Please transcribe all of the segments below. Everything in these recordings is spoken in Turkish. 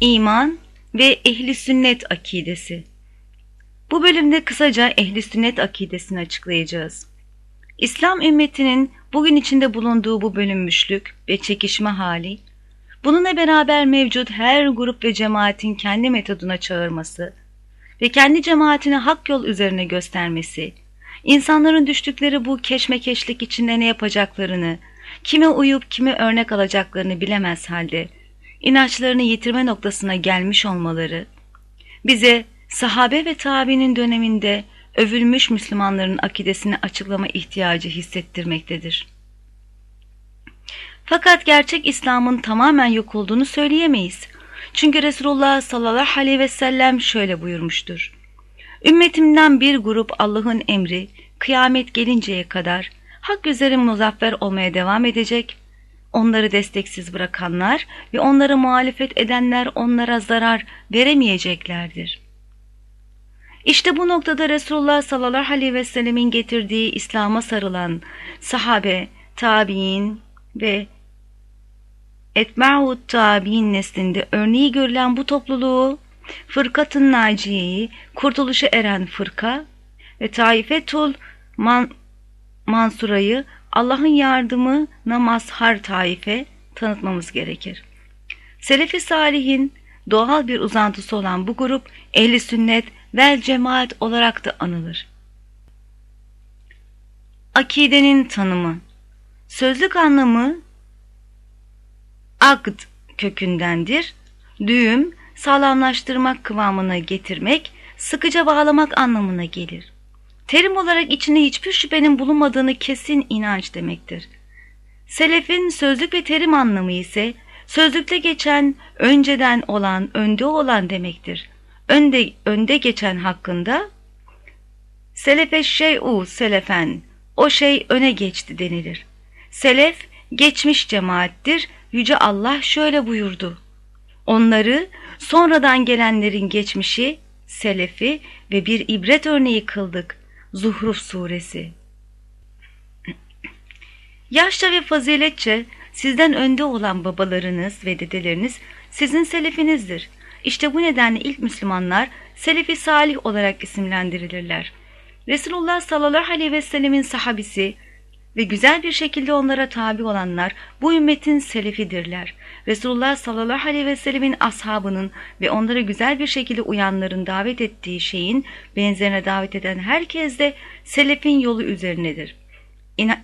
iman ve ehli sünnet akidesi. Bu bölümde kısaca ehli sünnet akidesini açıklayacağız. İslam ümmetinin bugün içinde bulunduğu bu bölünmüşlük ve çekişme hali, bununla beraber mevcut her grup ve cemaatin kendi metoduna çağırması ve kendi cemaatini hak yol üzerine göstermesi, insanların düştükleri bu keşmekeşlik içinde ne yapacaklarını, kime uyup kime örnek alacaklarını bilemez halde, inançlarını yitirme noktasına gelmiş olmaları, bize sahabe ve tabinin döneminde övülmüş Müslümanların akidesini açıklama ihtiyacı hissettirmektedir. Fakat gerçek İslam'ın tamamen yok olduğunu söyleyemeyiz. Çünkü Resulullah sallallahu aleyhi ve sellem şöyle buyurmuştur. Ümmetimden bir grup Allah'ın emri kıyamet gelinceye kadar hak üzere muzaffer olmaya devam edecek Onları desteksiz bırakanlar ve onlara muhalefet edenler onlara zarar veremeyeceklerdir. İşte bu noktada Resulullah sallallahu aleyhi ve sellemin getirdiği İslam'a sarılan sahabe, tabi'in ve etma'ut tabi'in neslinde örneği görülen bu topluluğu fırkatın naciyeyi, kurtuluşa eren fırka ve taifetul man, mansurayı Allah'ın yardımına mazhar taife tanıtmamız gerekir. Selefi Salih'in doğal bir uzantısı olan bu grup ehli sünnet vel cemaat olarak da anılır. Akidenin tanımı Sözlük anlamı akd kökündendir. Düğüm, sağlamlaştırmak kıvamına getirmek, sıkıca bağlamak anlamına gelir. Terim olarak içinde hiçbir şüphenin bulunmadığını kesin inanç demektir. Selefin sözlük ve terim anlamı ise sözlükte geçen, önceden olan, önde olan demektir. Önde, önde geçen hakkında selefe şey'u selefen, o şey öne geçti denilir. Selef, geçmiş cemaattir, Yüce Allah şöyle buyurdu. Onları sonradan gelenlerin geçmişi, selefi ve bir ibret örneği kıldık. Zuhruf Suresi Yaşça ve faziletçe sizden önde olan babalarınız ve dedeleriniz sizin selefinizdir. İşte bu nedenle ilk Müslümanlar selefi salih olarak isimlendirilirler. Resulullah sallallahu aleyhi ve sellemin sahabisi ve güzel bir şekilde onlara tabi olanlar bu ümmetin selefidirler. Resulullah sallallahu aleyhi ve sellemin ashabının ve onlara güzel bir şekilde uyanların davet ettiği şeyin benzerine davet eden herkes de selefin yolu üzerinedir.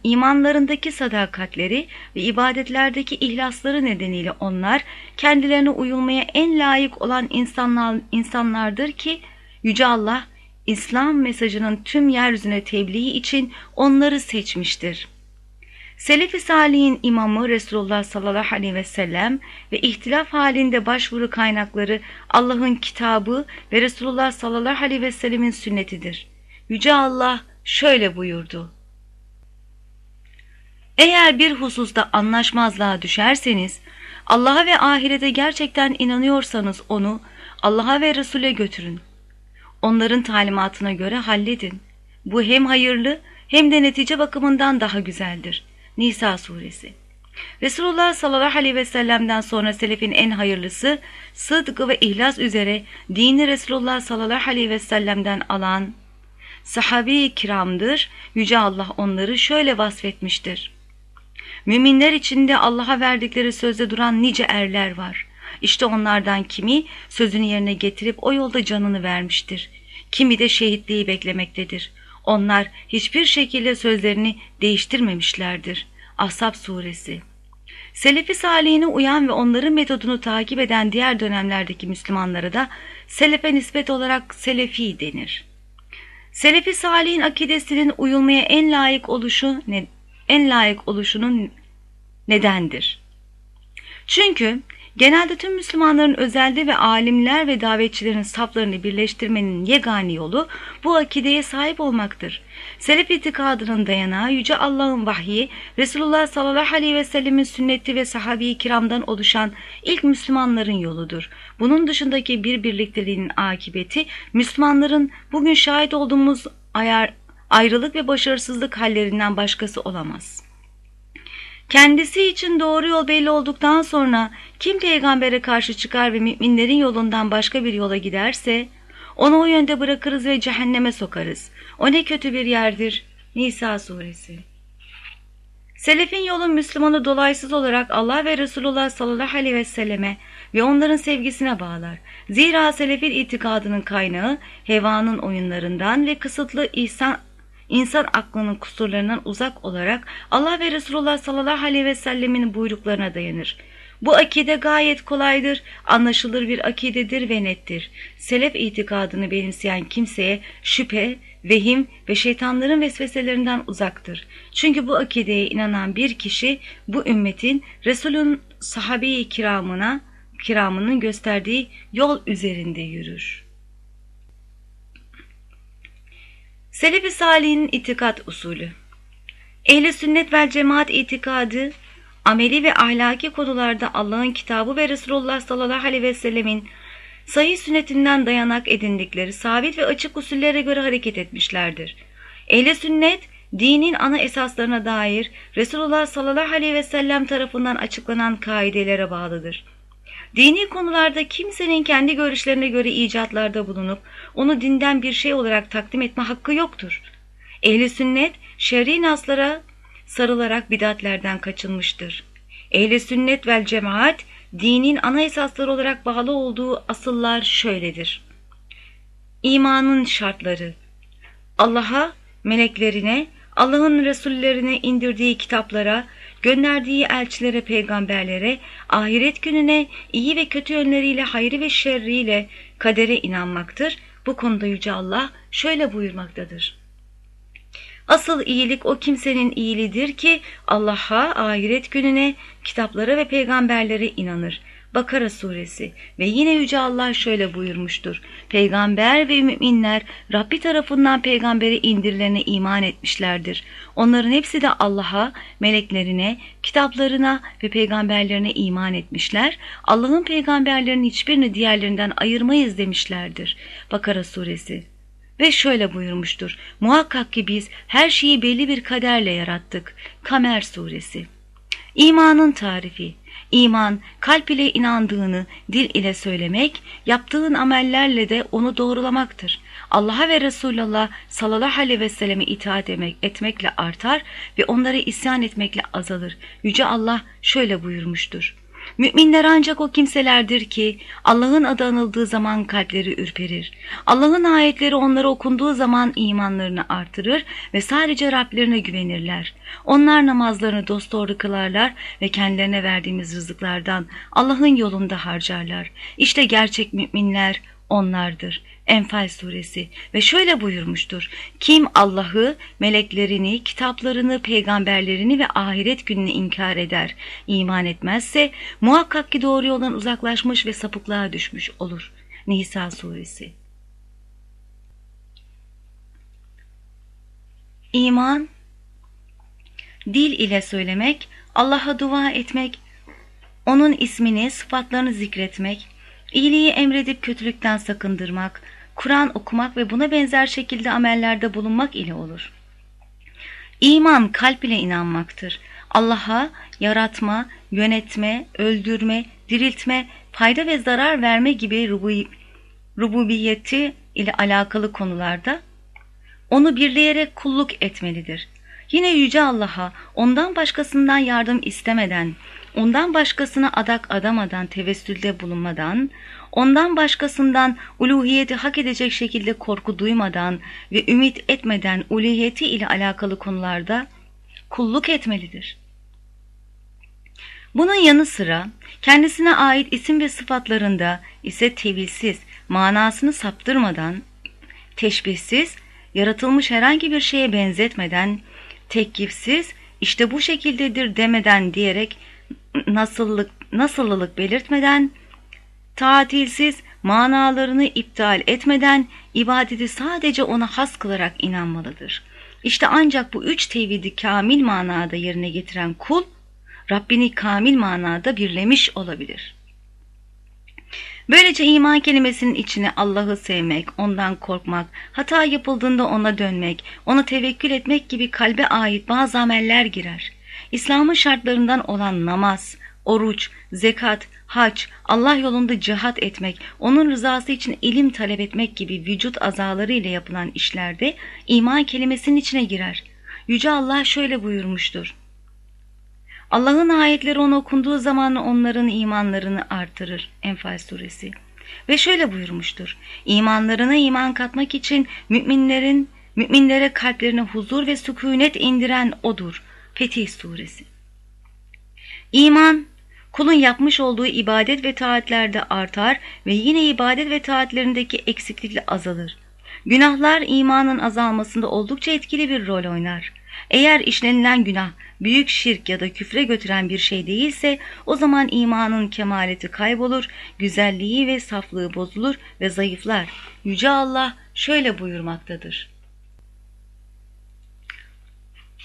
İmanlarındaki sadakatleri ve ibadetlerdeki ihlasları nedeniyle onlar kendilerine uyulmaya en layık olan insanlar, insanlardır ki Yüce Allah İslam mesajının tüm yeryüzüne tebliği için onları seçmiştir. Selefi Salih'in imamı Resulullah sallallahu aleyhi ve sellem ve ihtilaf halinde başvuru kaynakları Allah'ın kitabı ve Resulullah sallallahu aleyhi ve sellemin sünnetidir. Yüce Allah şöyle buyurdu. Eğer bir hususta anlaşmazlığa düşerseniz, Allah'a ve ahirete gerçekten inanıyorsanız onu Allah'a ve Resul'e götürün. Onların talimatına göre halledin. Bu hem hayırlı hem de netice bakımından daha güzeldir. Nisa suresi. Resulullah sallallahu aleyhi ve sellem'den sonra selefin en hayırlısı sıdkı ve ihlas üzere dini Resulullah sallallahu aleyhi ve sellem'den alan sahabi kiramdır. Yüce Allah onları şöyle vasfetmiştir. Müminler içinde Allah'a verdikleri sözde duran nice erler var. İşte onlardan kimi sözünü yerine getirip o yolda canını vermiştir. Kimi de şehitliği beklemektedir. Onlar hiçbir şekilde sözlerini değiştirmemişlerdir. Ashab suresi Selefi salihine uyan ve onların metodunu takip eden diğer dönemlerdeki Müslümanlara da selefe nispet olarak selefi denir. Selefi salihin akidesinin uyulmaya en layık oluşu en layık oluşunun nedendir. Çünkü Genelde tüm Müslümanların özelde ve alimler ve davetçilerin saflarını birleştirmenin yegani yolu bu akideye sahip olmaktır. Selef itikadının dayanağı Yüce Allah'ın vahyi, Resulullah sallallahu aleyhi ve sellemin sünneti ve sahabi kiramdan oluşan ilk Müslümanların yoludur. Bunun dışındaki bir birlikteliğinin akibeti, Müslümanların bugün şahit olduğumuz ayar, ayrılık ve başarısızlık hallerinden başkası olamaz. Kendisi için doğru yol belli olduktan sonra kim peygambere karşı çıkar ve müminlerin yolundan başka bir yola giderse onu o yönde bırakırız ve cehenneme sokarız. O ne kötü bir yerdir. Nisa suresi. Selefin yolu Müslümanı dolaysız olarak Allah ve Resulullah sallallahu aleyhi ve selleme ve onların sevgisine bağlar. Zira selefin itikadının kaynağı hevanın oyunlarından ve kısıtlı ihsan insan aklının kusurlarından uzak olarak Allah ve Resulullah sallallahu aleyhi ve sellemin buyruklarına dayanır. Bu akide gayet kolaydır, anlaşılır bir akidedir ve nettir. Selef itikadını benimseyen kimseye şüphe, vehim ve şeytanların vesveselerinden uzaktır. Çünkü bu akideye inanan bir kişi bu ümmetin Resul'ün sahabe-i kiramına, kiramının gösterdiği yol üzerinde yürür. Selefi Salih'in itikat usulü Ehli sünnet vel cemaat itikadı, ameli ve ahlaki konularda Allah'ın kitabı ve Resulullah sallallahu aleyhi ve sellemin sahih sünnetinden dayanak edindikleri sabit ve açık usullere göre hareket etmişlerdir. Ehli sünnet, dinin ana esaslarına dair Resulullah sallallahu aleyhi ve sellem tarafından açıklanan kaidelere bağlıdır. Dini konularda kimsenin kendi görüşlerine göre icatlarda bulunup onu dinden bir şey olarak takdim etme hakkı yoktur. Ehli sünnet şer'i naslara sarılarak bidatlerden kaçınmıştır. Ehli sünnet vel cemaat dinin ana esasları olarak bağlı olduğu asıllar şöyledir. İmanın şartları Allah'a, meleklerine, Allah'ın Resullerine indirdiği kitaplara, gönderdiği elçilere, peygamberlere, ahiret gününe, iyi ve kötü yönleriyle, hayrı ve şerriyle kadere inanmaktır. Bu konuda Yüce Allah şöyle buyurmaktadır. Asıl iyilik o kimsenin iyiliğidir ki Allah'a, ahiret gününe, kitaplara ve peygamberlere inanır. Bakara suresi ve yine Yüce Allah şöyle buyurmuştur. Peygamber ve müminler Rabbi tarafından peygambere indirilene iman etmişlerdir. Onların hepsi de Allah'a, meleklerine, kitaplarına ve peygamberlerine iman etmişler. Allah'ın peygamberlerinin hiçbirini diğerlerinden ayırmayız demişlerdir. Bakara suresi ve şöyle buyurmuştur. Muhakkak ki biz her şeyi belli bir kaderle yarattık. Kamer suresi. İmanın tarifi İman, kalp ile inandığını dil ile söylemek, yaptığın amellerle de onu doğrulamaktır. Allah'a ve Resulullah sallallahu aleyhi ve selleme itaat etmekle artar ve onlara isyan etmekle azalır. Yüce Allah şöyle buyurmuştur. Müminler ancak o kimselerdir ki Allah'ın adı anıldığı zaman kalpleri ürperir. Allah'ın ayetleri onlara okunduğu zaman imanlarını artırır ve sadece Rablerine güvenirler. Onlar namazlarını dosdoğru kılarlar ve kendilerine verdiğimiz rızıklardan Allah'ın yolunda harcarlar. İşte gerçek müminler onlardır. Enfal suresi ve şöyle buyurmuştur. Kim Allah'ı, meleklerini, kitaplarını, peygamberlerini ve ahiret gününü inkar eder, iman etmezse muhakkak ki doğru yoldan uzaklaşmış ve sapıklığa düşmüş olur. Nisa suresi İman, dil ile söylemek, Allah'a dua etmek, onun ismini, sıfatlarını zikretmek, iyiliği emredip kötülükten sakındırmak, Kur'an okumak ve buna benzer şekilde amellerde bulunmak ile olur. İman kalp ile inanmaktır. Allah'a yaratma, yönetme, öldürme, diriltme, fayda ve zarar verme gibi rububiyeti ile alakalı konularda onu birleyerek kulluk etmelidir. Yine Yüce Allah'a ondan başkasından yardım istemeden, ondan başkasına adak adamadan, tevessülde bulunmadan, ondan başkasından uluhiyeti hak edecek şekilde korku duymadan ve ümit etmeden uluhiyeti ile alakalı konularda kulluk etmelidir. Bunun yanı sıra kendisine ait isim ve sıfatlarında ise tevilsiz, manasını saptırmadan, teşbihsiz, yaratılmış herhangi bir şeye benzetmeden, tekkifsiz, işte bu şekildedir demeden diyerek nasıllık, nasıllılık belirtmeden, tatilsiz, manalarını iptal etmeden ibadeti sadece ona has kılarak inanmalıdır. İşte ancak bu üç tevhidi kamil manada yerine getiren kul, Rabbini kamil manada birlemiş olabilir. Böylece iman kelimesinin içine Allah'ı sevmek, ondan korkmak, hata yapıldığında ona dönmek, ona tevekkül etmek gibi kalbe ait bazı ameller girer. İslam'ın şartlarından olan namaz, oruç, zekat, hac, Allah yolunda cihat etmek, onun rızası için ilim talep etmek gibi vücut azaları ile yapılan işlerde iman kelimesinin içine girer. Yüce Allah şöyle buyurmuştur. Allah'ın ayetleri onu okunduğu zaman onların imanlarını artırır. Enfal suresi. Ve şöyle buyurmuştur. İmanlarına iman katmak için müminlerin müminlere kalplerine huzur ve sükunet indiren odur. Fetih suresi. İman kulun yapmış olduğu ibadet ve taatlerde artar ve yine ibadet ve taatlerindeki eksiklikle azalır. Günahlar imanın azalmasında oldukça etkili bir rol oynar. Eğer işlenilen günah büyük şirk ya da küfre götüren bir şey değilse o zaman imanın kemaleti kaybolur, güzelliği ve saflığı bozulur ve zayıflar. Yüce Allah şöyle buyurmaktadır.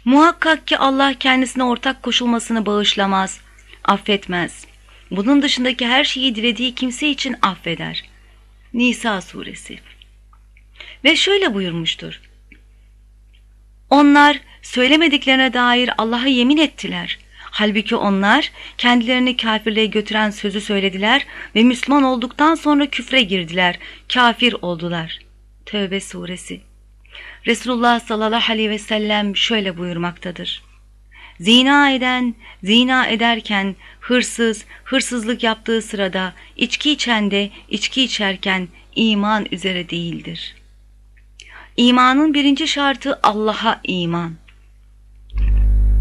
Muhakkak ki Allah kendisine ortak koşulmasını bağışlamaz, affetmez. Bunun dışındaki her şeyi dilediği kimse için affeder. Nisa suresi Ve şöyle buyurmuştur. Onlar söylemediklerine dair Allah'a yemin ettiler. Halbuki onlar kendilerini kafirliğe götüren sözü söylediler ve Müslüman olduktan sonra küfre girdiler, kafir oldular. Tövbe suresi Resulullah sallallahu aleyhi ve sellem şöyle buyurmaktadır. Zina eden, zina ederken, hırsız, hırsızlık yaptığı sırada, içki içen de, içki içerken iman üzere değildir. İmanın birinci şartı Allah'a iman.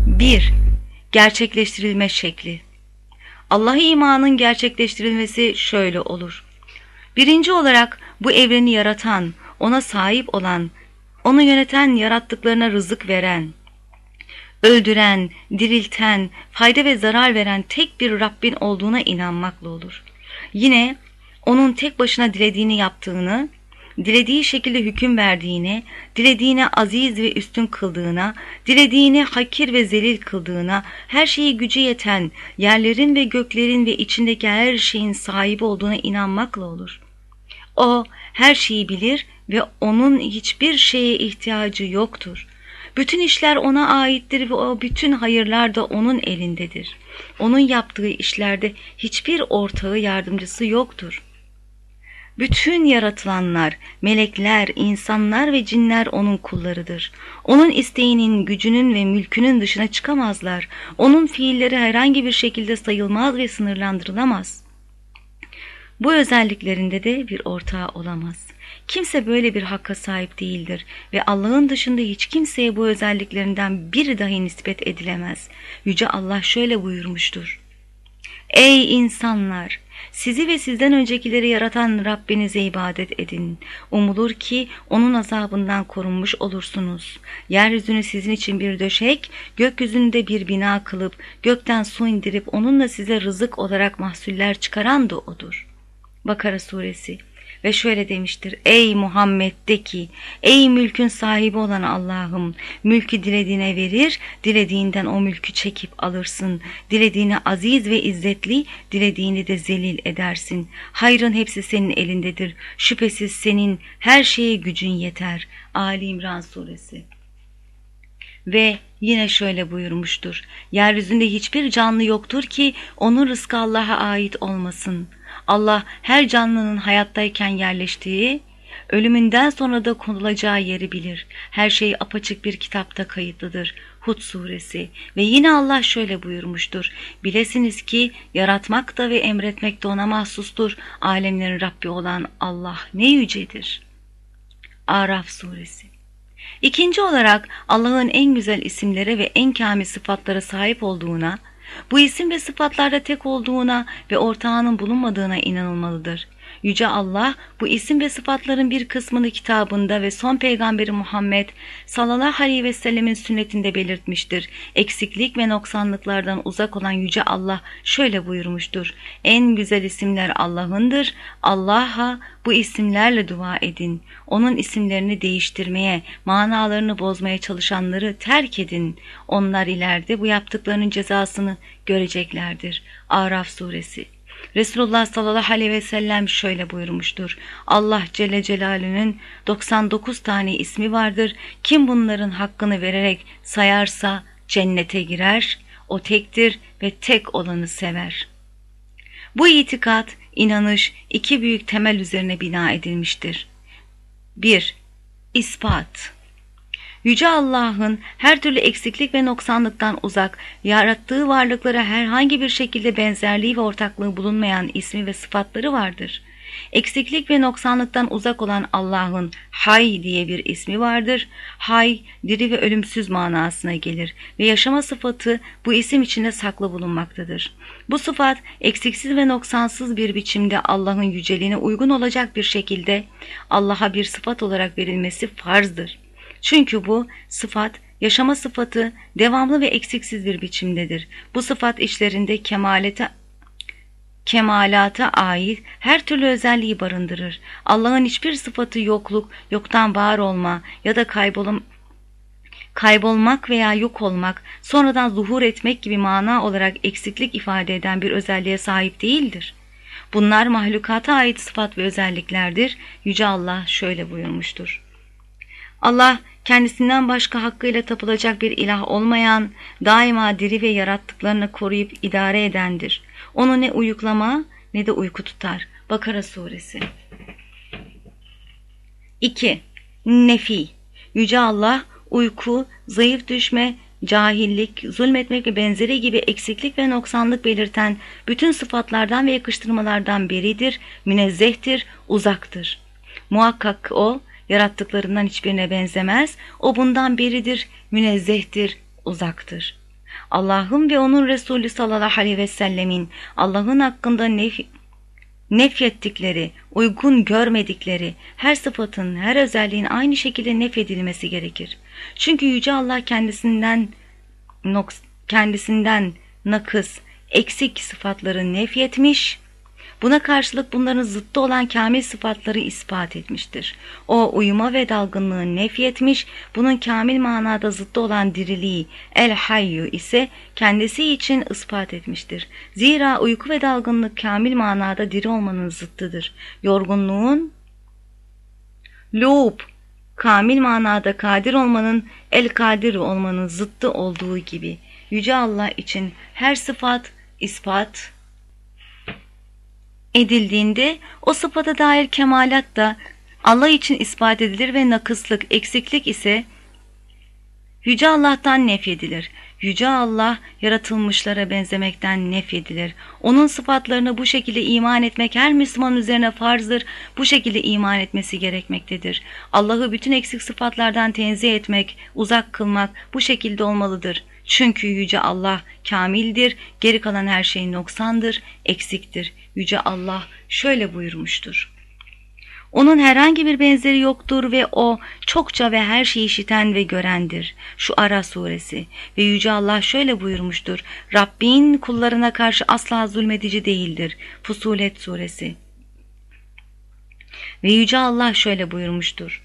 1. Gerçekleştirilme şekli Allah'a imanın gerçekleştirilmesi şöyle olur. Birinci olarak bu evreni yaratan, ona sahip olan, onu yöneten yarattıklarına rızık veren, öldüren, dirilten, fayda ve zarar veren tek bir Rabbin olduğuna inanmakla olur. Yine onun tek başına dilediğini yaptığını, dilediği şekilde hüküm verdiğine, dilediğine aziz ve üstün kıldığına, dilediğini hakir ve zelil kıldığına, her şeyi gücü yeten, yerlerin ve göklerin ve içindeki her şeyin sahibi olduğuna inanmakla olur. O her şeyi bilir ve onun hiçbir şeye ihtiyacı yoktur. Bütün işler ona aittir ve o bütün hayırlar da onun elindedir. Onun yaptığı işlerde hiçbir ortağı yardımcısı yoktur. Bütün yaratılanlar, melekler, insanlar ve cinler onun kullarıdır. Onun isteğinin, gücünün ve mülkünün dışına çıkamazlar. Onun fiilleri herhangi bir şekilde sayılmaz ve sınırlandırılamaz. Bu özelliklerinde de bir ortağı olamaz. Kimse böyle bir hakka sahip değildir ve Allah'ın dışında hiç kimseye bu özelliklerinden biri dahi nispet edilemez. Yüce Allah şöyle buyurmuştur. Ey insanlar! Sizi ve sizden öncekileri yaratan Rabbinize ibadet edin. Umulur ki onun azabından korunmuş olursunuz. Yeryüzünü sizin için bir döşek, gökyüzünde bir bina kılıp, gökten su indirip onunla size rızık olarak mahsuller çıkaran da O'dur. Bakara Suresi ve şöyle demiştir. Ey Muhammed de ki ey mülkün sahibi olan Allah'ım mülkü dilediğine verir dilediğinden o mülkü çekip alırsın. Dilediğini aziz ve izzetli dilediğini de zelil edersin. Hayrın hepsi senin elindedir. Şüphesiz senin her şeye gücün yeter. Ali İmran Suresi ve yine şöyle buyurmuştur. Yeryüzünde hiçbir canlı yoktur ki onun rızkı Allah'a ait olmasın.'' Allah her canlının hayattayken yerleştiği, ölümünden sonra da konulacağı yeri bilir. Her şey apaçık bir kitapta kayıtlıdır. Hud suresi ve yine Allah şöyle buyurmuştur. Bilesiniz ki yaratmak da ve emretmek de ona mahsustur. Alemlerin Rabbi olan Allah ne yücedir. Araf suresi İkinci olarak Allah'ın en güzel isimlere ve en kamil sıfatlara sahip olduğuna, bu isim ve sıfatlarda tek olduğuna ve ortağının bulunmadığına inanılmalıdır. Yüce Allah bu isim ve sıfatların bir kısmını kitabında ve son peygamberi Muhammed sallallahu aleyhi ve sellemin sünnetinde belirtmiştir. Eksiklik ve noksanlıklardan uzak olan Yüce Allah şöyle buyurmuştur. En güzel isimler Allah'ındır. Allah'a bu isimlerle dua edin. Onun isimlerini değiştirmeye, manalarını bozmaya çalışanları terk edin. Onlar ileride bu yaptıklarının cezasını göreceklerdir. Araf suresi Resulullah sallallahu aleyhi ve sellem şöyle buyurmuştur. Allah Celle Celaluhu'nun 99 tane ismi vardır. Kim bunların hakkını vererek sayarsa cennete girer. o tektir ve tek olanı sever. Bu itikat, inanış iki büyük temel üzerine bina edilmiştir. 1. İspat Yüce Allah'ın her türlü eksiklik ve noksanlıktan uzak, yarattığı varlıklara herhangi bir şekilde benzerliği ve ortaklığı bulunmayan ismi ve sıfatları vardır. Eksiklik ve noksanlıktan uzak olan Allah'ın Hay diye bir ismi vardır. Hay, diri ve ölümsüz manasına gelir ve yaşama sıfatı bu isim içinde saklı bulunmaktadır. Bu sıfat eksiksiz ve noksansız bir biçimde Allah'ın yüceliğine uygun olacak bir şekilde Allah'a bir sıfat olarak verilmesi farzdır. Çünkü bu sıfat yaşama sıfatı devamlı ve eksiksiz bir biçimdedir. Bu sıfat içlerinde kemalete kemalata ait her türlü özelliği barındırır. Allah'ın hiçbir sıfatı yokluk, yoktan var olma ya da kaybolum, kaybolmak veya yok olmak, sonradan zuhur etmek gibi mana olarak eksiklik ifade eden bir özelliğe sahip değildir. Bunlar mahlukata ait sıfat ve özelliklerdir. Yüce Allah şöyle buyurmuştur. Allah kendisinden başka hakkıyla tapılacak bir ilah olmayan, daima diri ve yarattıklarını koruyup idare edendir. Onu ne uyuklama ne de uyku tutar. Bakara suresi. 2. Nefi Yüce Allah uyku, zayıf düşme, cahillik, zulmetmek ve benzeri gibi eksiklik ve noksanlık belirten bütün sıfatlardan ve yakıştırmalardan beridir, münezzehtir, uzaktır. Muhakkak o, yarattıklarından hiçbirine benzemez, o bundan beridir, münezzehtir, uzaktır. Allah'ın ve onun Resulü sallallahu aleyhi ve sellemin Allah'ın hakkında nef nefyettikleri, uygun görmedikleri her sıfatın, her özelliğin aynı şekilde nefedilmesi gerekir. Çünkü Yüce Allah kendisinden noks, kendisinden nakıs, eksik sıfatları nefyetmiş, Buna karşılık bunların zıttı olan kamil sıfatları ispat etmiştir. O uyuma ve dalgınlığı nefyetmiş, bunun kamil manada zıttı olan diriliği el hayyu ise kendisi için ispat etmiştir. Zira uyku ve dalgınlık kamil manada diri olmanın zıttıdır. Yorgunluğun loop kamil manada kadir olmanın el kadir olmanın zıttı olduğu gibi Yüce Allah için her sıfat ispat edildiğinde o sıfata dair kemalat da Allah için ispat edilir ve nakıslık, eksiklik ise Yüce Allah'tan nefyedilir. Yüce Allah yaratılmışlara benzemekten nefyedilir. Onun sıfatlarına bu şekilde iman etmek her Müslüman üzerine farzdır. Bu şekilde iman etmesi gerekmektedir. Allah'ı bütün eksik sıfatlardan tenzih etmek, uzak kılmak bu şekilde olmalıdır. Çünkü Yüce Allah kamildir, geri kalan her şey noksandır, eksiktir. Yüce Allah şöyle buyurmuştur. Onun herhangi bir benzeri yoktur ve o çokça ve her şeyi işiten ve görendir. Şu Ara suresi ve Yüce Allah şöyle buyurmuştur. Rabbin kullarına karşı asla zulmedici değildir. Fusulet suresi. Ve Yüce Allah şöyle buyurmuştur.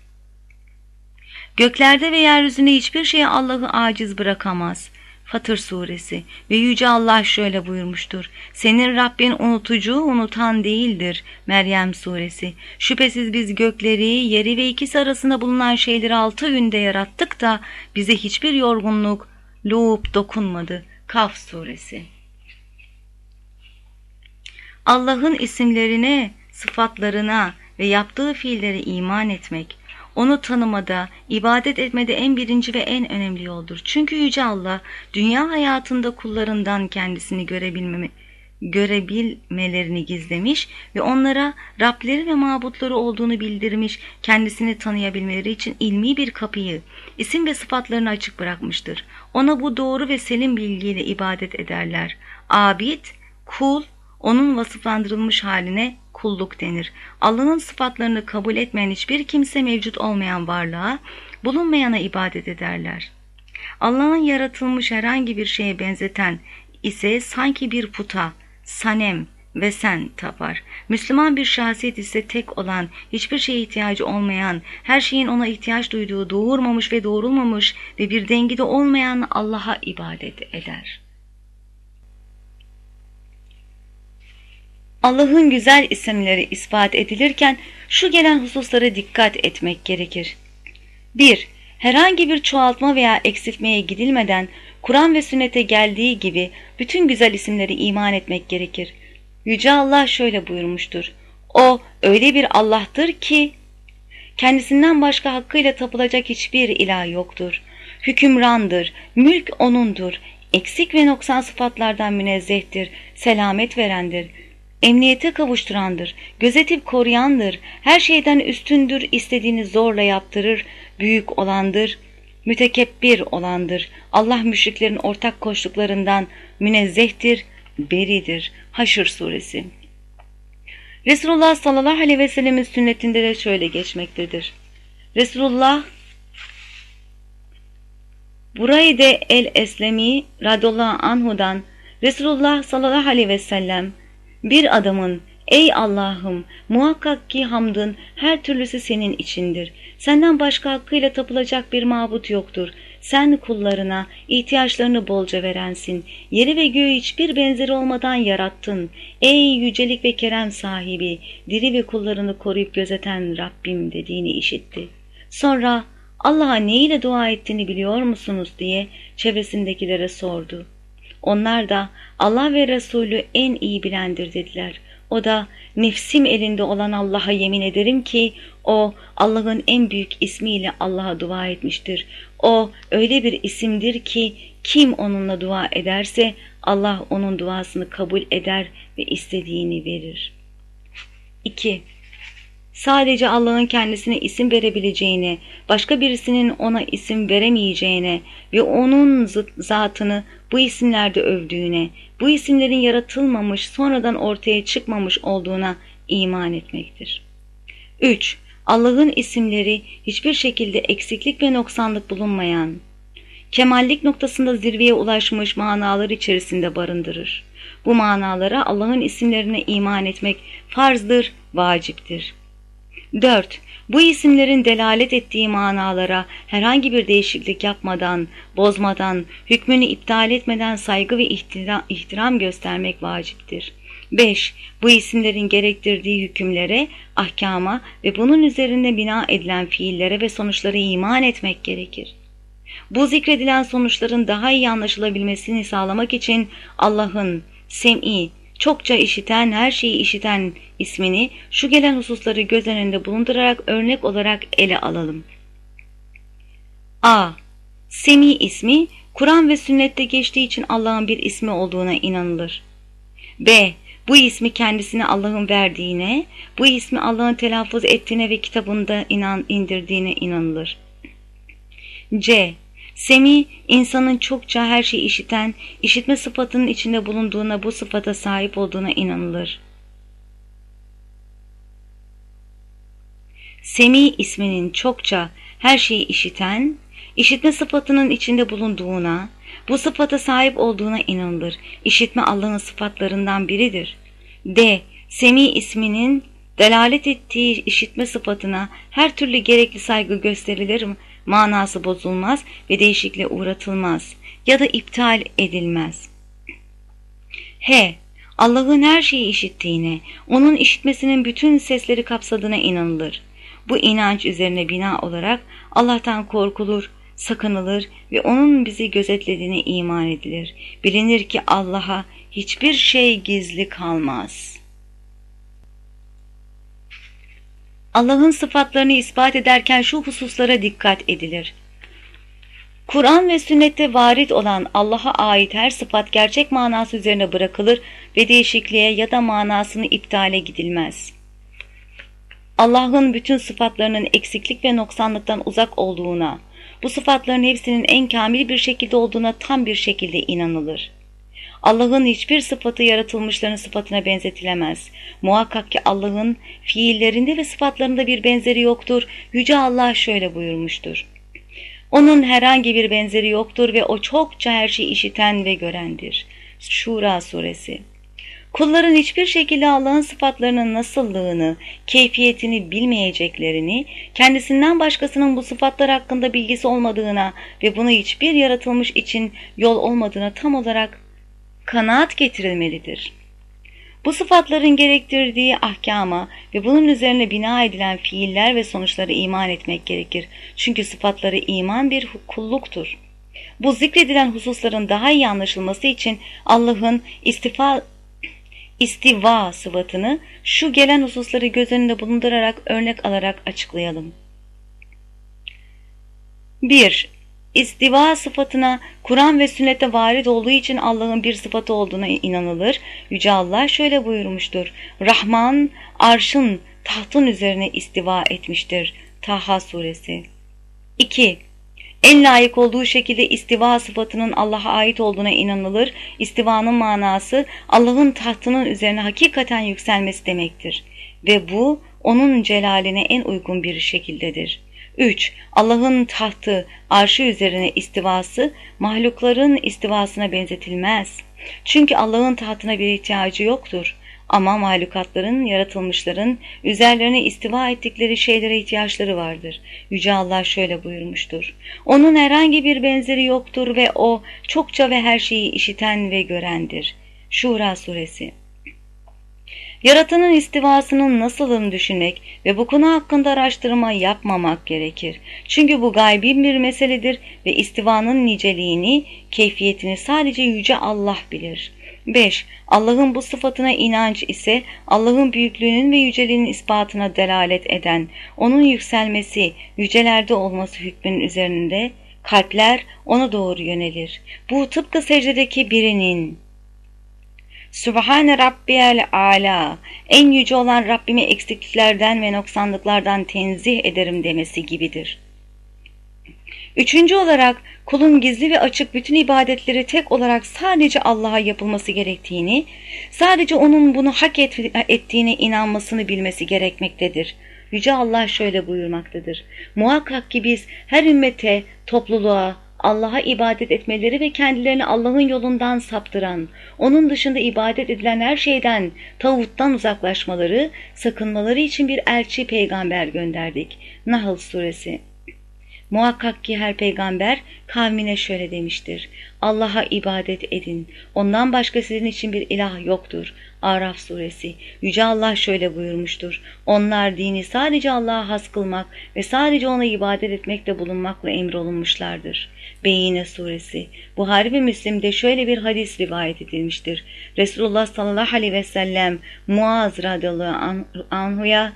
Göklerde ve yeryüzünde hiçbir şey Allah'ı aciz bırakamaz. Fatır suresi ve Yüce Allah şöyle buyurmuştur. Senin Rabbin unutucu, unutan değildir. Meryem suresi. Şüphesiz biz gökleri, yeri ve ikisi arasında bulunan şeyleri altı günde yarattık da bize hiçbir yorgunluk, luğup dokunmadı. Kaf suresi. Allah'ın isimlerine, sıfatlarına ve yaptığı fiilleri iman etmek, onu tanımada, ibadet etmede en birinci ve en önemli yoldur. Çünkü Yüce Allah dünya hayatında kullarından kendisini görebilmemi, görebilmelerini gizlemiş ve onlara Rableri ve mabutları olduğunu bildirmiş, kendisini tanıyabilmeleri için ilmi bir kapıyı, isim ve sıfatlarını açık bırakmıştır. Ona bu doğru ve selim bilgiyle ibadet ederler. Abid, kul, onun vasıflandırılmış haline kulluk denir. Allah'ın sıfatlarını kabul etmeyen hiçbir kimse mevcut olmayan varlığa, bulunmayana ibadet ederler. Allah'ın yaratılmış herhangi bir şeye benzeten ise sanki bir puta, sanem ve sen tapar. Müslüman bir şahsiyet ise tek olan, hiçbir şeye ihtiyacı olmayan, her şeyin ona ihtiyaç duyduğu, doğurmamış ve doğrulmamış ve bir dengede olmayan Allah'a ibadet eder.'' Allah'ın güzel isimleri ispat edilirken şu gelen hususlara dikkat etmek gerekir. 1. herhangi bir çoğaltma veya eksiltmeye gidilmeden Kur'an ve sünnete geldiği gibi bütün güzel isimleri iman etmek gerekir. Yüce Allah şöyle buyurmuştur. O öyle bir Allah'tır ki kendisinden başka hakkıyla tapılacak hiçbir ilah yoktur. Hükümrandır, mülk O'nundur, eksik ve noksan sıfatlardan münezzehtir, selamet verendir, emniyete kavuşturandır, gözetip koruyandır, her şeyden üstündür, istediğini zorla yaptırır, büyük olandır, mütekebbir olandır. Allah müşriklerin ortak koştuklarından münezzehtir, beridir. Haşr suresi. Resulullah sallallahu aleyhi ve sellemin sünnetinde de şöyle geçmektedir. Resulullah Burayı de el-Eslemi radıyallahu anhudan Resulullah sallallahu aleyhi ve sellem bir adamın ey Allah'ım muhakkak ki hamdın her türlüsü senin içindir. Senden başka hakkıyla tapılacak bir mabut yoktur. Sen kullarına ihtiyaçlarını bolca verensin. Yeri ve göğü hiçbir benzeri olmadan yarattın. Ey yücelik ve kerem sahibi, diri ve kullarını koruyup gözeten Rabbim dediğini işitti. Sonra Allah'a ne ile dua ettiğini biliyor musunuz diye çevresindekilere sordu. Onlar da Allah ve Resulü en iyi bilendir dediler. O da nefsim elinde olan Allah'a yemin ederim ki o Allah'ın en büyük ismiyle Allah'a dua etmiştir. O öyle bir isimdir ki kim onunla dua ederse Allah onun duasını kabul eder ve istediğini verir. 2. Sadece Allah'ın kendisine isim verebileceğine, başka birisinin ona isim veremeyeceğine ve onun zatını bu isimlerde övdüğüne, bu isimlerin yaratılmamış, sonradan ortaya çıkmamış olduğuna iman etmektir. 3. Allah'ın isimleri hiçbir şekilde eksiklik ve noksanlık bulunmayan, kemallik noktasında zirveye ulaşmış manalar içerisinde barındırır. Bu manalara Allah'ın isimlerine iman etmek farzdır, vaciptir. 4. Bu isimlerin delalet ettiği manalara herhangi bir değişiklik yapmadan, bozmadan, hükmünü iptal etmeden saygı ve ihtiram göstermek vaciptir. 5. Bu isimlerin gerektirdiği hükümlere, ahkama ve bunun üzerinde bina edilen fiillere ve sonuçlara iman etmek gerekir. Bu zikredilen sonuçların daha iyi anlaşılabilmesini sağlamak için Allah'ın sem'i, çokça işiten, her şeyi işiten ismini şu gelen hususları göz önünde bulundurarak örnek olarak ele alalım. A. Semi ismi, Kur'an ve sünnette geçtiği için Allah'ın bir ismi olduğuna inanılır. B. Bu ismi kendisine Allah'ın verdiğine, bu ismi Allah'ın telaffuz ettiğine ve kitabında inan, indirdiğine inanılır. C. Semi, insanın çokça her şeyi işiten, işitme sıfatının içinde bulunduğuna, bu sıfata sahip olduğuna inanılır. Semi isminin çokça her şeyi işiten, işitme sıfatının içinde bulunduğuna, bu sıfata sahip olduğuna inanılır. İşitme Allah'ın sıfatlarından biridir. D. Semi isminin delalet ettiği işitme sıfatına her türlü gerekli saygı gösterilir mi? Manası bozulmaz ve değişikliğe uğratılmaz ya da iptal edilmez. H. Allah'ın her şeyi işittiğine, onun işitmesinin bütün sesleri kapsadığına inanılır. Bu inanç üzerine bina olarak Allah'tan korkulur, sakınılır ve onun bizi gözetlediğine iman edilir. Bilinir ki Allah'a hiçbir şey gizli kalmaz.'' Allah'ın sıfatlarını ispat ederken şu hususlara dikkat edilir. Kur'an ve sünnette varit olan Allah'a ait her sıfat gerçek manası üzerine bırakılır ve değişikliğe ya da manasını iptale gidilmez. Allah'ın bütün sıfatlarının eksiklik ve noksanlıktan uzak olduğuna, bu sıfatların hepsinin en kamil bir şekilde olduğuna tam bir şekilde inanılır. Allah'ın hiçbir sıfatı yaratılmışların sıfatına benzetilemez. Muhakkak ki Allah'ın fiillerinde ve sıfatlarında bir benzeri yoktur. Yüce Allah şöyle buyurmuştur. Onun herhangi bir benzeri yoktur ve o çokça her şeyi işiten ve görendir. Şura suresi Kulların hiçbir şekilde Allah'ın sıfatlarının nasıllığını, keyfiyetini bilmeyeceklerini, kendisinden başkasının bu sıfatlar hakkında bilgisi olmadığına ve bunu hiçbir yaratılmış için yol olmadığına tam olarak kanaat getirilmelidir. Bu sıfatların gerektirdiği ahkama ve bunun üzerine bina edilen fiiller ve sonuçları iman etmek gerekir. Çünkü sıfatları iman bir kulluktur. Bu zikredilen hususların daha iyi anlaşılması için Allah'ın istifa istiva sıfatını şu gelen hususları göz önünde bulundurarak örnek alarak açıklayalım. 1. İstiva sıfatına Kur'an ve sünnette varid olduğu için Allah'ın bir sıfatı olduğuna inanılır. Yüce Allah şöyle buyurmuştur. Rahman arşın tahtın üzerine istiva etmiştir. Taha suresi. 2. En layık olduğu şekilde istiva sıfatının Allah'a ait olduğuna inanılır. İstivanın manası Allah'ın tahtının üzerine hakikaten yükselmesi demektir. Ve bu onun celaline en uygun bir şekildedir. 3. Allah'ın tahtı, arşı üzerine istivası mahlukların istivasına benzetilmez. Çünkü Allah'ın tahtına bir ihtiyacı yoktur. Ama mahlukatların, yaratılmışların üzerlerine istiva ettikleri şeylere ihtiyaçları vardır. Yüce Allah şöyle buyurmuştur. Onun herhangi bir benzeri yoktur ve o çokça ve her şeyi işiten ve görendir. Şura suresi Yaratanın istivasının nasılını düşünmek ve bu konu hakkında araştırma yapmamak gerekir. Çünkü bu gaybi bir meseledir ve istivanın niceliğini, keyfiyetini sadece Yüce Allah bilir. 5. Allah'ın bu sıfatına inanç ise Allah'ın büyüklüğünün ve yüceliğinin ispatına delalet eden, onun yükselmesi, yücelerde olması hükmünün üzerinde kalpler ona doğru yönelir. Bu tıpkı secdedeki birinin Sübhane Rabbiyel Ala, en yüce olan Rabbimi eksikliklerden ve noksanlıklardan tenzih ederim demesi gibidir. Üçüncü olarak kulun gizli ve açık bütün ibadetleri tek olarak sadece Allah'a yapılması gerektiğini, sadece onun bunu hak et, ettiğine inanmasını bilmesi gerekmektedir. Yüce Allah şöyle buyurmaktadır. Muhakkak ki biz her ümmete, topluluğa, Allah'a ibadet etmeleri ve kendilerini Allah'ın yolundan saptıran, onun dışında ibadet edilen her şeyden, tağuttan uzaklaşmaları, sakınmaları için bir elçi peygamber gönderdik. Nahl suresi Muhakkak ki her peygamber kavmine şöyle demiştir. Allah'a ibadet edin. Ondan başka sizin için bir ilah yoktur. Araf suresi. Yüce Allah şöyle buyurmuştur. Onlar dini sadece Allah'a has kılmak ve sadece ona ibadet etmekte bulunmakla emrolunmuşlardır. Beyine suresi. Buhari ve Müslim'de şöyle bir hadis rivayet edilmiştir. Resulullah sallallahu aleyhi ve sellem Muaz radıyallahu anhuya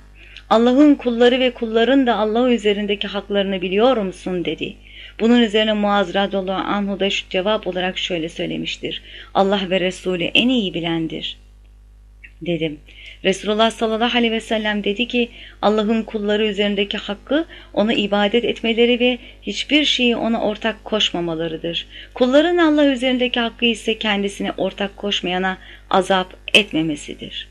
Allah'ın kulları ve kulların da Allah üzerindeki haklarını biliyor musun dedi. Bunun üzerine Muaz radıyallahu anhu da şu cevap olarak şöyle söylemiştir. Allah ve Resulü en iyi bilendir. Dedim. Resulullah sallallahu aleyhi ve sellem dedi ki Allah'ın kulları üzerindeki hakkı ona ibadet etmeleri ve hiçbir şeyi ona ortak koşmamalarıdır. Kulların Allah üzerindeki hakkı ise kendisine ortak koşmayana azap etmemesidir.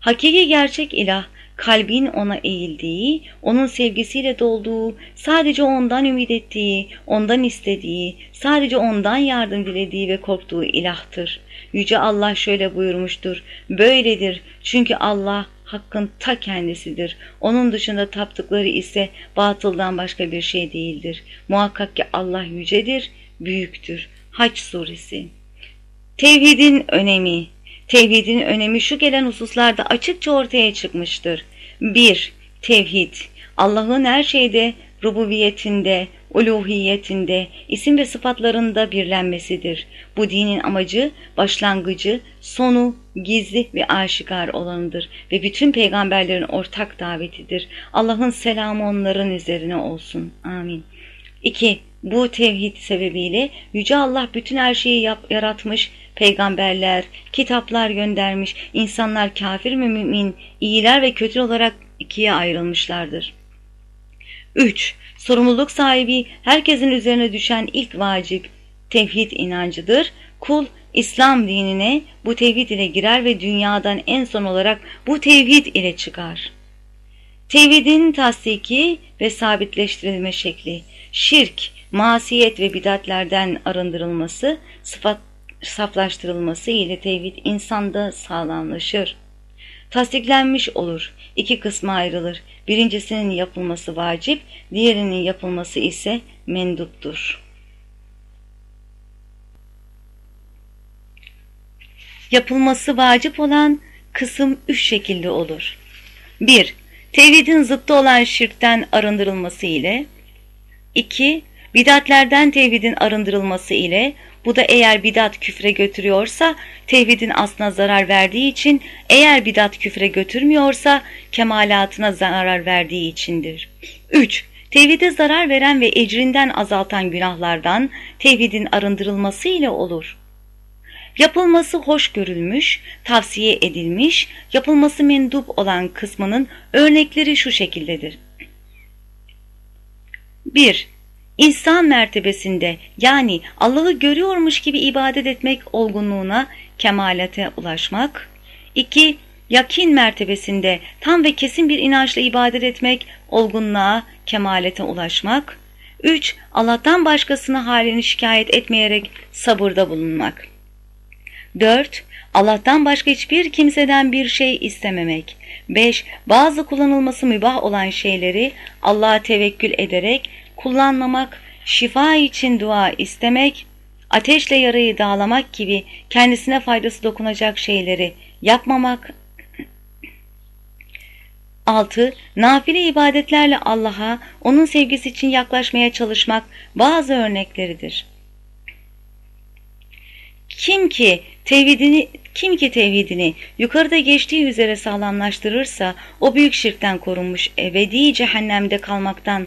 Hakiki gerçek ilah kalbin ona eğildiği, onun sevgisiyle dolduğu, sadece ondan ümit ettiği, ondan istediği, sadece ondan yardım dilediği ve korktuğu ilahtır. Yüce Allah şöyle buyurmuştur, böyledir çünkü Allah hakkın ta kendisidir. Onun dışında taptıkları ise batıldan başka bir şey değildir. Muhakkak ki Allah yücedir, büyüktür. Haç suresi Tevhidin önemi Tevhidin önemi şu gelen hususlarda açıkça ortaya çıkmıştır. 1. Tevhid Allah'ın her şeyde, rububiyetinde, uluhiyetinde, isim ve sıfatlarında birlenmesidir. Bu dinin amacı, başlangıcı, sonu, gizli ve aşikar olanıdır ve bütün peygamberlerin ortak davetidir. Allah'ın selamı onların üzerine olsun. Amin. 2. Bu tevhid sebebiyle Yüce Allah bütün her şeyi yap, yaratmış, peygamberler, kitaplar göndermiş, insanlar kafir mi mümin, iyiler ve kötü olarak ikiye ayrılmışlardır. 3. Sorumluluk sahibi herkesin üzerine düşen ilk vacip tevhid inancıdır. Kul İslam dinine bu tevhid ile girer ve dünyadan en son olarak bu tevhid ile çıkar. Tevhidin tasdiki ve sabitleştirilme şekli, şirk, masiyet ve bidatlerden arındırılması, sıfat, saflaştırılması ile tevhid insanda sağlamlaşır. Tasdiklenmiş olur, iki kısma ayrılır. Birincisinin yapılması vacip, diğerinin yapılması ise menduptur. Yapılması vacip olan kısım üç şekilde olur. 1. Tevhidin zıttı olan şirkten arındırılması ile 2. Bidatlerden tevhidin arındırılması ile bu da eğer bidat küfre götürüyorsa tevhidin aslına zarar verdiği için eğer bidat küfre götürmüyorsa kemalatına zarar verdiği içindir. 3. Tevhide zarar veren ve ecrinden azaltan günahlardan tevhidin arındırılması ile olur. Yapılması hoş görülmüş, tavsiye edilmiş, yapılması mendup olan kısmının örnekleri şu şekildedir. 1. İnsan mertebesinde yani Allah'ı görüyormuş gibi ibadet etmek olgunluğuna, kemalete ulaşmak. 2. Yakin mertebesinde tam ve kesin bir inançla ibadet etmek, olgunluğa, kemalete ulaşmak. 3. Allah'tan başkasını halini şikayet etmeyerek sabırda bulunmak. 4. Allah'tan başka hiçbir kimseden bir şey istememek. 5. Bazı kullanılması mübah olan şeyleri Allah'a tevekkül ederek kullanmamak, şifa için dua istemek, ateşle yarayı dağlamak gibi kendisine faydası dokunacak şeyleri yapmamak. 6. Nafile ibadetlerle Allah'a, onun sevgisi için yaklaşmaya çalışmak bazı örnekleridir. Kim ki tevhidini kim ki tevhidini yukarıda geçtiği üzere sağlamlaştırırsa o büyük şirkten korunmuş ebedi cehennemde kalmaktan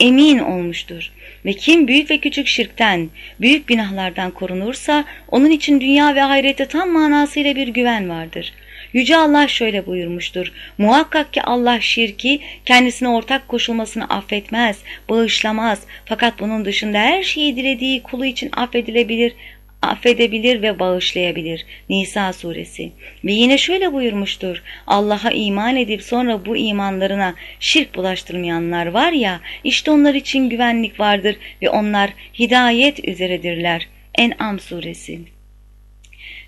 emin olmuştur. Ve kim büyük ve küçük şirkten, büyük günahlardan korunursa onun için dünya ve ahirette tam manasıyla bir güven vardır. Yüce Allah şöyle buyurmuştur. Muhakkak ki Allah şirki kendisine ortak koşulmasını affetmez, bağışlamaz. Fakat bunun dışında her şeyi dilediği kulu için affedilebilir affedebilir ve bağışlayabilir. Nisa suresi. Ve yine şöyle buyurmuştur. Allah'a iman edip sonra bu imanlarına şirk bulaştırmayanlar var ya, işte onlar için güvenlik vardır ve onlar hidayet üzeredirler. En'am suresi.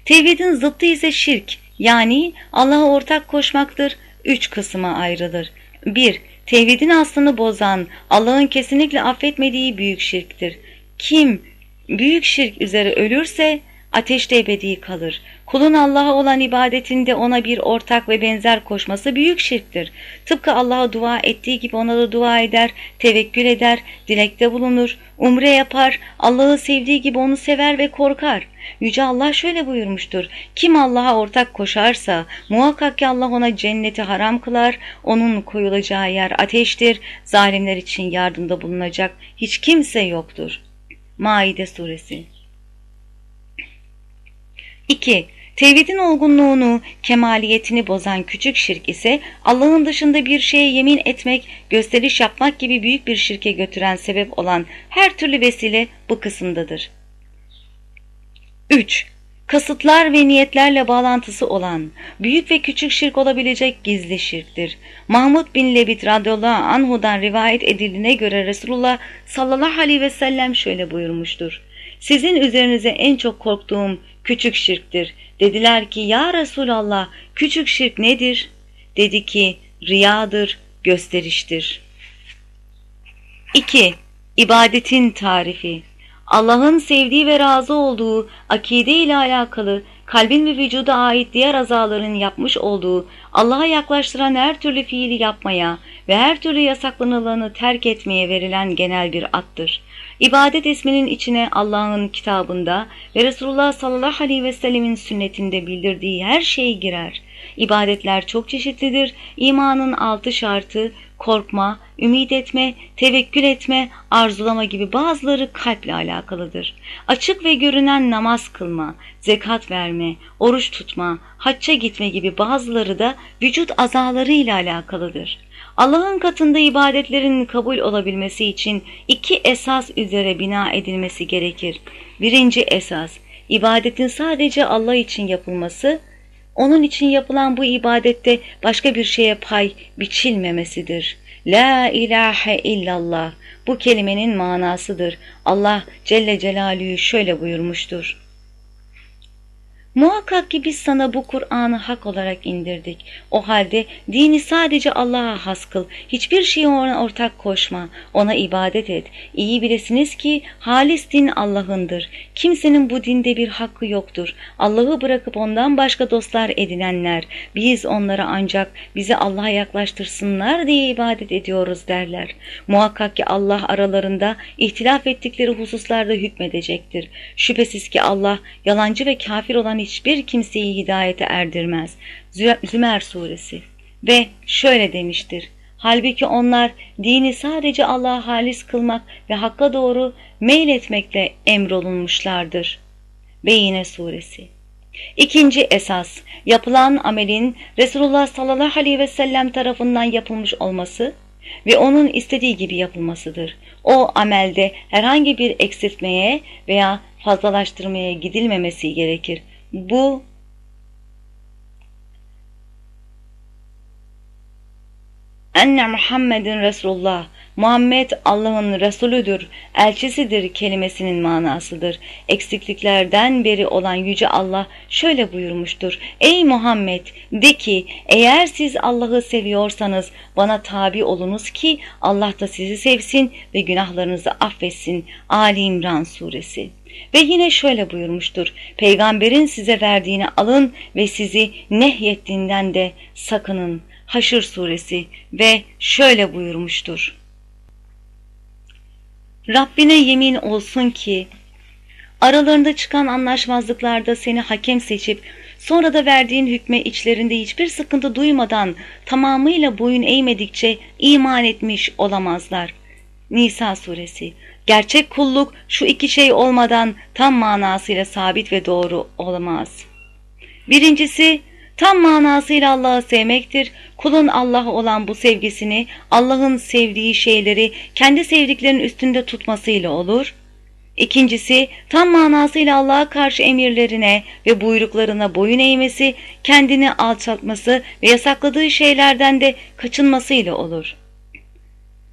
Tevhidin zıttı ise şirk, yani Allah'a ortak koşmaktır. Üç kısma ayrılır. 1. Tevhidin aslını bozan, Allah'ın kesinlikle affetmediği büyük şirktir. Kim büyük şirk üzere ölürse ateşte ebedi kalır. Kulun Allah'a olan ibadetinde ona bir ortak ve benzer koşması büyük şirktir. Tıpkı Allah'a dua ettiği gibi ona da dua eder, tevekkül eder, dilekte bulunur, umre yapar, Allah'ı sevdiği gibi onu sever ve korkar. Yüce Allah şöyle buyurmuştur. Kim Allah'a ortak koşarsa muhakkak ki Allah ona cenneti haram kılar, onun koyulacağı yer ateştir, zalimler için yardımda bulunacak hiç kimse yoktur.'' Maide suresi 2. Tevhidin olgunluğunu, kemaliyetini bozan küçük şirk ise Allah'ın dışında bir şeye yemin etmek, gösteriş yapmak gibi büyük bir şirke götüren sebep olan her türlü vesile bu kısımdadır. 3 kasıtlar ve niyetlerle bağlantısı olan, büyük ve küçük şirk olabilecek gizli şirktir. Mahmud bin Lebit radıyallahu anhudan rivayet edildiğine göre Resulullah sallallahu aleyhi ve sellem şöyle buyurmuştur. Sizin üzerinize en çok korktuğum küçük şirktir. Dediler ki ya Resulallah küçük şirk nedir? Dedi ki riyadır, gösteriştir. 2. İbadetin tarifi Allah'ın sevdiği ve razı olduğu akide ile alakalı kalbin ve vücuda ait diğer azaların yapmış olduğu Allah'a yaklaştıran her türlü fiili yapmaya ve her türlü yasaklanılanı terk etmeye verilen genel bir attır. İbadet isminin içine Allah'ın kitabında ve Resulullah sallallahu aleyhi ve sellemin sünnetinde bildirdiği her şey girer. İbadetler çok çeşitlidir. İmanın altı şartı korkma, ümit etme, tevekkül etme, arzulama gibi bazıları kalple alakalıdır. Açık ve görünen namaz kılma, zekat verme, oruç tutma, hacca gitme gibi bazıları da vücut azaları ile alakalıdır. Allah'ın katında ibadetlerin kabul olabilmesi için iki esas üzere bina edilmesi gerekir. Birinci esas, ibadetin sadece Allah için yapılması, onun için yapılan bu ibadette başka bir şeye pay biçilmemesidir. La ilahe illallah bu kelimenin manasıdır. Allah Celle Celaluhu şöyle buyurmuştur. Muhakkak ki biz sana bu Kur'an'ı hak olarak indirdik. O halde dini sadece Allah'a has kıl. Hiçbir şeye ona ortak koşma. Ona ibadet et. İyi bilesiniz ki halis din Allah'ındır. Kimsenin bu dinde bir hakkı yoktur. Allah'ı bırakıp ondan başka dostlar edinenler, biz onlara ancak bizi Allah'a yaklaştırsınlar diye ibadet ediyoruz derler. Muhakkak ki Allah aralarında ihtilaf ettikleri hususlarda hükmedecektir. Şüphesiz ki Allah yalancı ve kafir olan hiçbir kimseyi hidayete erdirmez. Zümer suresi ve şöyle demiştir. Halbuki onlar dini sadece Allah'a halis kılmak ve hakka doğru meyletmekle emrolunmuşlardır. Beyine suresi İkinci esas, yapılan amelin Resulullah sallallahu aleyhi ve sellem tarafından yapılmış olması ve onun istediği gibi yapılmasıdır. O amelde herhangi bir eksiltmeye veya fazlalaştırmaya gidilmemesi gerekir. Bu enne Muhammedin Resulullah Muhammed Allah'ın Resulüdür, elçisidir kelimesinin manasıdır. Eksikliklerden beri olan Yüce Allah şöyle buyurmuştur. Ey Muhammed de ki eğer siz Allah'ı seviyorsanız bana tabi olunuz ki Allah da sizi sevsin ve günahlarınızı affetsin. Ali İmran suresi. Ve yine şöyle buyurmuştur. Peygamberin size verdiğini alın ve sizi nehyettiğinden de sakının. Haşr suresi ve şöyle buyurmuştur. Rabbine yemin olsun ki aralarında çıkan anlaşmazlıklarda seni hakem seçip sonra da verdiğin hükme içlerinde hiçbir sıkıntı duymadan tamamıyla boyun eğmedikçe iman etmiş olamazlar. Nisa suresi Gerçek kulluk şu iki şey olmadan tam manasıyla sabit ve doğru olamaz. Birincisi tam manasıyla Allah'ı sevmektir. Kulun Allah'a olan bu sevgisini Allah'ın sevdiği şeyleri kendi sevdiklerinin üstünde tutmasıyla olur. İkincisi tam manasıyla Allah'a karşı emirlerine ve buyruklarına boyun eğmesi, kendini alçaltması ve yasakladığı şeylerden de kaçınmasıyla olur.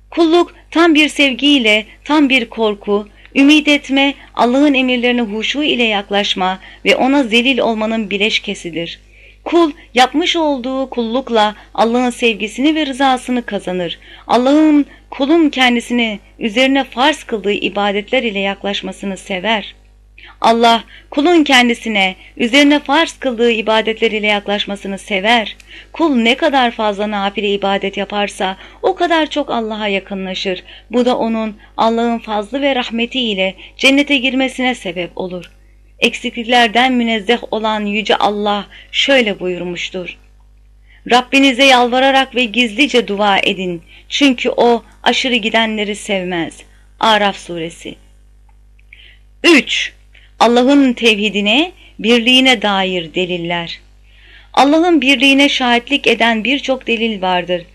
Kulluk tam bir sevgiyle, tam bir korku, ümit etme, Allah'ın emirlerine huşu ile yaklaşma ve ona zelil olmanın bileşkesidir. Kul yapmış olduğu kullukla Allah'ın sevgisini ve rızasını kazanır. Allah'ın kulun kendisini üzerine farz kıldığı ibadetler ile yaklaşmasını sever. Allah kulun kendisine üzerine farz kıldığı ibadetler ile yaklaşmasını sever. Kul ne kadar fazla nafile ibadet yaparsa o kadar çok Allah'a yakınlaşır. Bu da onun Allah'ın fazlı ve rahmeti ile cennete girmesine sebep olur. Eksikliklerden münezzeh olan Yüce Allah şöyle buyurmuştur. Rabbinize yalvararak ve gizlice dua edin. Çünkü O aşırı gidenleri sevmez. Araf suresi 3. Allah'ın tevhidine, birliğine dair deliller. Allah'ın birliğine şahitlik eden birçok delil vardır.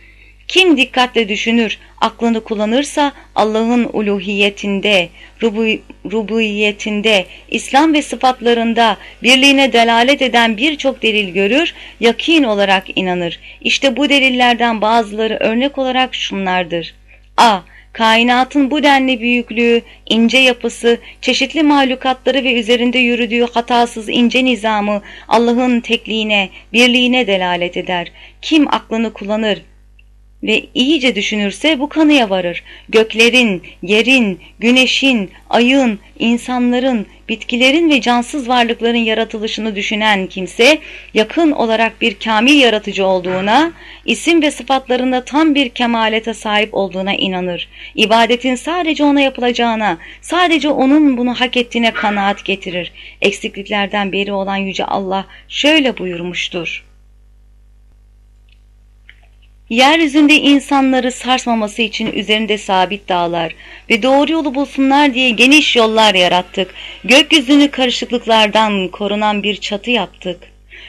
Kim dikkatle düşünür, aklını kullanırsa Allah'ın uluhiyetinde, rubu, rububiyetinde, İslam ve sıfatlarında birliğine delalet eden birçok delil görür, yakin olarak inanır. İşte bu delillerden bazıları örnek olarak şunlardır. A. Kainatın bu denli büyüklüğü, ince yapısı, çeşitli mahlukatları ve üzerinde yürüdüğü hatasız ince nizamı Allah'ın tekliğine, birliğine delalet eder. Kim aklını kullanır, ve iyice düşünürse bu kanıya varır. Göklerin, yerin, güneşin, ayın, insanların, bitkilerin ve cansız varlıkların yaratılışını düşünen kimse yakın olarak bir kamil yaratıcı olduğuna, isim ve sıfatlarında tam bir kemalete sahip olduğuna inanır. İbadetin sadece ona yapılacağına, sadece onun bunu hak ettiğine kanaat getirir. Eksikliklerden beri olan Yüce Allah şöyle buyurmuştur. Yeryüzünde insanları sarsmaması için üzerinde sabit dağlar ve doğru yolu bulsunlar diye geniş yollar yarattık. Gökyüzünü karışıklıklardan korunan bir çatı yaptık.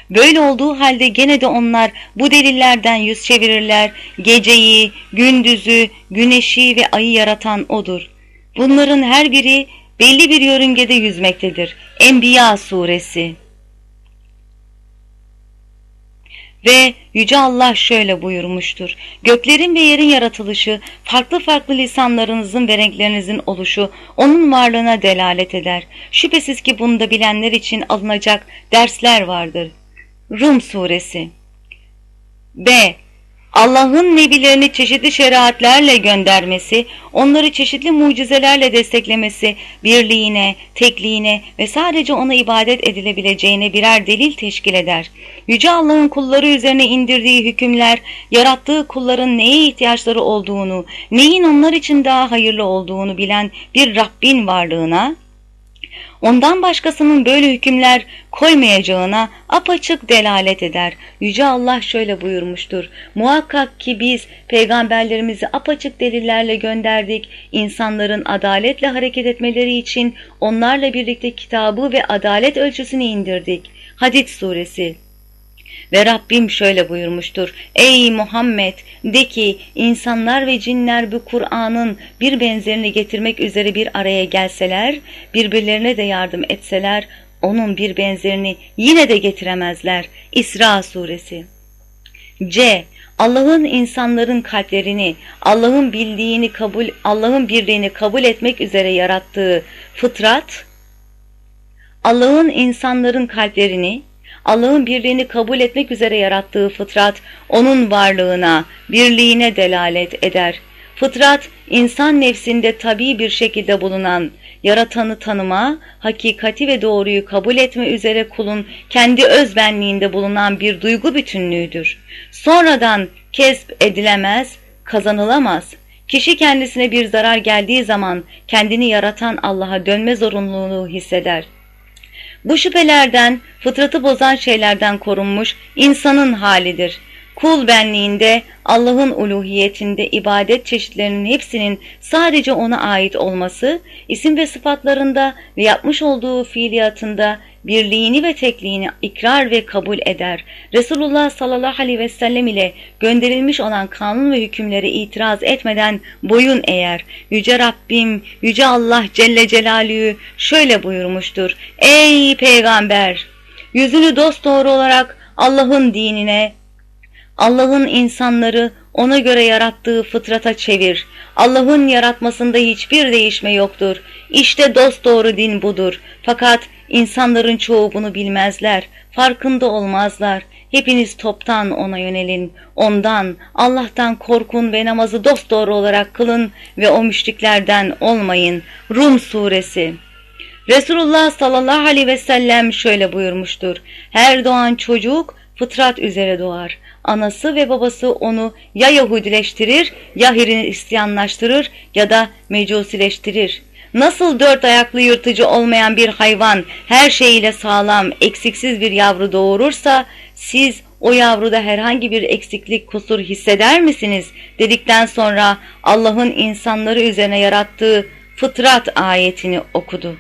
Böyle olduğu halde gene de onlar bu delillerden yüz çevirirler. Geceyi, gündüzü, güneşi ve ayı yaratan O'dur. Bunların her biri belli bir yörüngede yüzmektedir. Enbiya suresi Ve Yüce Allah şöyle buyurmuştur. Göklerin ve yerin yaratılışı, farklı farklı lisanlarınızın ve renklerinizin oluşu onun varlığına delalet eder. Şüphesiz ki bunda bilenler için alınacak dersler vardır. Rum Suresi B. Allah'ın nebilerini çeşitli şeriatlerle göndermesi, onları çeşitli mucizelerle desteklemesi, birliğine, tekliğine ve sadece ona ibadet edilebileceğine birer delil teşkil eder. Yüce Allah'ın kulları üzerine indirdiği hükümler, yarattığı kulların neye ihtiyaçları olduğunu, neyin onlar için daha hayırlı olduğunu bilen bir Rabbin varlığına, ondan başkasının böyle hükümler koymayacağına apaçık delalet eder. Yüce Allah şöyle buyurmuştur. Muhakkak ki biz peygamberlerimizi apaçık delillerle gönderdik. İnsanların adaletle hareket etmeleri için onlarla birlikte kitabı ve adalet ölçüsünü indirdik. Hadid suresi ve Rabbim şöyle buyurmuştur. Ey Muhammed de ki insanlar ve cinler bu Kur'an'ın bir benzerini getirmek üzere bir araya gelseler, birbirlerine de yardım etseler, onun bir benzerini yine de getiremezler. İsra suresi. C. Allah'ın insanların kalplerini, Allah'ın bildiğini kabul, Allah'ın birliğini kabul etmek üzere yarattığı fıtrat, Allah'ın insanların kalplerini, Allah'ın birliğini kabul etmek üzere yarattığı fıtrat onun varlığına, birliğine delalet eder. Fıtrat, insan nefsinde tabii bir şekilde bulunan, yaratanı tanıma, hakikati ve doğruyu kabul etme üzere kulun kendi özbenliğinde bulunan bir duygu bütünlüğüdür. Sonradan kesp edilemez, kazanılamaz. Kişi kendisine bir zarar geldiği zaman kendini yaratan Allah'a dönme zorunluluğu hisseder. Bu şüphelerden, fıtratı bozan şeylerden korunmuş insanın halidir. Kul benliğinde, Allah'ın uluhiyetinde ibadet çeşitlerinin hepsinin sadece ona ait olması, isim ve sıfatlarında ve yapmış olduğu fiiliyatında birliğini ve tekliğini ikrar ve kabul eder. Resulullah sallallahu aleyhi ve sellem ile gönderilmiş olan kanun ve hükümlere itiraz etmeden boyun eğer. Yüce Rabbim, Yüce Allah Celle Celaluhu şöyle buyurmuştur. Ey peygamber! Yüzünü dosdoğru olarak Allah'ın dinine, Allah'ın insanları ona göre yarattığı fıtrata çevir. Allah'ın yaratmasında hiçbir değişme yoktur. İşte dost doğru din budur. Fakat insanların çoğu bunu bilmezler. Farkında olmazlar. Hepiniz toptan ona yönelin. Ondan, Allah'tan korkun ve namazı dost doğru olarak kılın ve o müşriklerden olmayın. Rum Suresi Resulullah sallallahu aleyhi ve sellem şöyle buyurmuştur. Her doğan çocuk fıtrat üzere doğar. Anası ve babası onu ya Yahudileştirir, ya Hristiyanlaştırır ya da mecusileştirir. Nasıl dört ayaklı yırtıcı olmayan bir hayvan her şeyiyle sağlam, eksiksiz bir yavru doğurursa, siz o yavruda herhangi bir eksiklik, kusur hisseder misiniz? dedikten sonra Allah'ın insanları üzerine yarattığı fıtrat ayetini okudu.